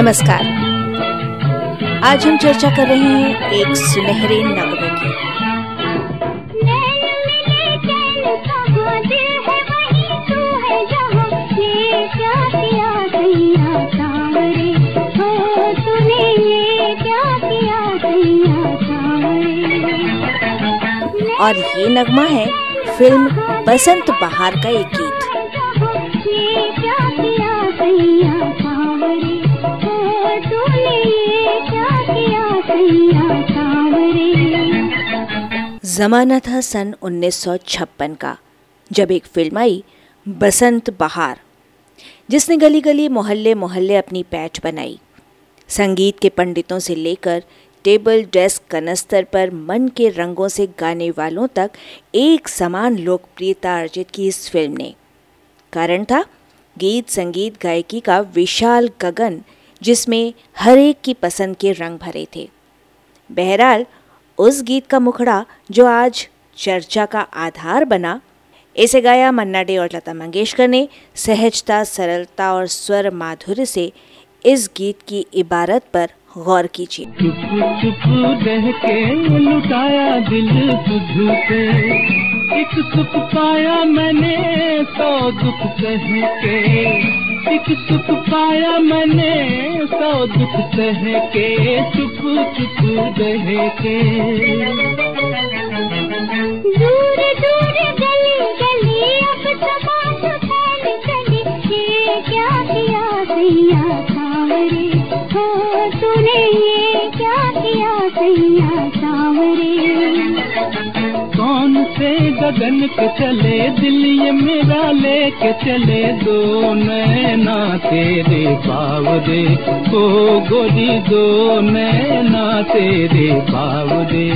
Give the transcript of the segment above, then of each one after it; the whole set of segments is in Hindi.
नमस्कार। आज हम चर्चा कर रहे हैं एक सुनहरे नगमे की। और ये नगमा है फ़िल्म बसंत बहार का एक गीत। जमाना था सन 1956 का, जब एक फ़िल्म आई, बसंत बहार, जिसने गली गली मोहल्ले मोहल्ले अपनी पैठ बनाई। संगीत के पंडितों से लेकर टेबल डेस्क कनस्तर पर मन के रंगों से गाने वालों तक एक समान लोकप्रियता अर्जित की इस फ़िल्म ने। कारण था, गीत संगीत गायकी का विशाल गगन, जिसमें हर एक की पसंद के रंग भरे थे। बहरहाल, उस गीत का मुखड़ा जो आज चर्चा का आधार बना, इसे गाया मन्ना डे और लता मंगेशकर ने सहजता, सरलता और स्वर माधुर्य से इस गीत की इबारत पर गौर कीजिए। चुप चुप रह के लुटाया दिल तुझ एक सुख पाया मैंने, सौ दुख कह के एक सुख पाया मैंने, सौ दुख कह के चुप चुप रह तूने ये क्या किया सैया कौन से गगन के चले दिल ये मेरा लेके चले दो नैना तेरे बावरे ओ गोरी दो नैना तेरे बावरे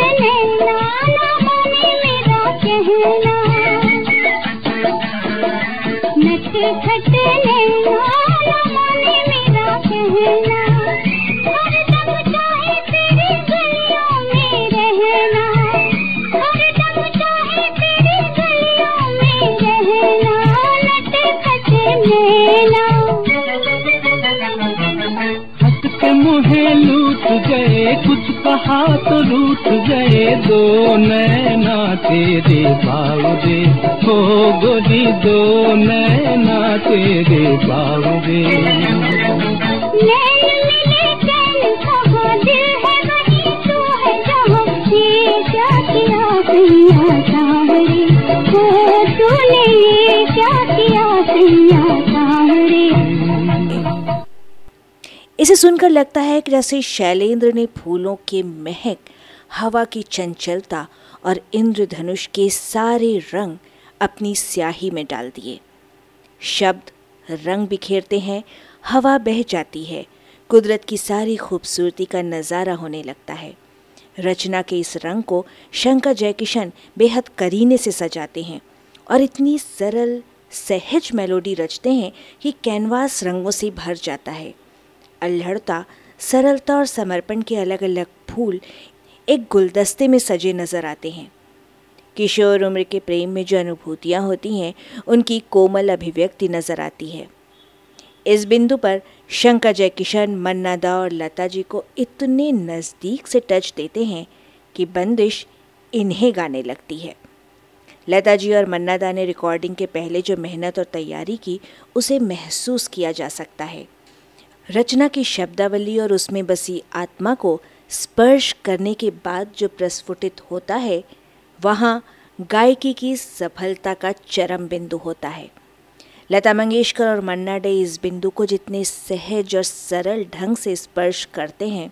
नैना लूट गए, कुछ कहा तो रूठ गए। दो नैना तेरे बावरे हो गोरी दो नैना तेरे ये क्या किया इसे सुनकर लगता है कि जैसे शैलेंद्र ने फूलों के महक, हवा की चंचलता और इंद्रधनुष के सारे रंग अपनी स्याही में डाल दिए। शब्द रंग बिखेरते हैं, हवा बह जाती है। कुदरत की सारी खूबसूरती का नज़ारा होने लगता है। रचना के इस रंग को शंकर जयकिशन बेहद करीने से सजाते हैं और इतनी सरल, सहज मेलोडी रचते हैं कि कैनवास रंगों से भर जाता है। अल्हड़ता, सरलता और समर्पण के अलग अलग फूल एक गुलदस्ते में सजे नज़र आते हैं। किशोर उम्र के प्रेम में जो अनुभूतियाँ होती हैं, उनकी कोमल अभिव्यक्ति नज़र आती है। इस बिंदु पर शंकर जयकिशन मन्ना दा और लता जी को इतने नज़दीक से टच देते हैं कि बंदिश इन्हें गाने लगती है। लता जी और मन्ना दा ने रिकॉर्डिंग के पहले जो मेहनत और तैयारी की, उसे महसूस किया जा सकता है। रचना की शब्दावली और उसमें बसी आत्मा को स्पर्श करने के बाद जो प्रस्फुटित होता है, वहाँ गायकी की सफलता का चरम बिंदु होता है। लता मंगेशकर और मन्ना डे इस बिंदु को जितने सहज और सरल ढंग से स्पर्श करते हैं,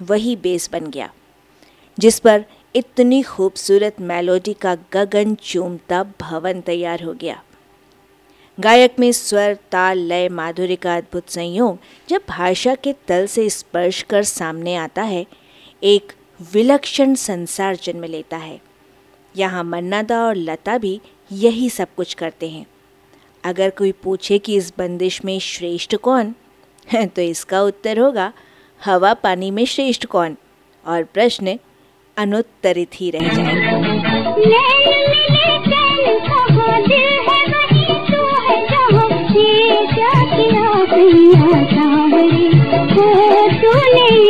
वही बेस बन गया, जिस पर इतनी खूबसूरत मेलोडी का गगन चूमता भवन तैयार हो गया। गायक में स्वर, ताल, लय, माधुर्य का अद्भुत संयोग जब भाषा के तल से स्पर्श कर सामने आता है, एक विलक्षण संसार जन्म लेता है। यहाँ मन्नादा और लता भी यही सब कुछ करते हैं। अगर कोई पूछे कि इस बंदिश में श्रेष्ठ कौन तो इसका उत्तर होगा, हवा पानी में श्रेष्ठ कौन? और प्रश्न अनुत्तरित ही रह जाएगा को सुने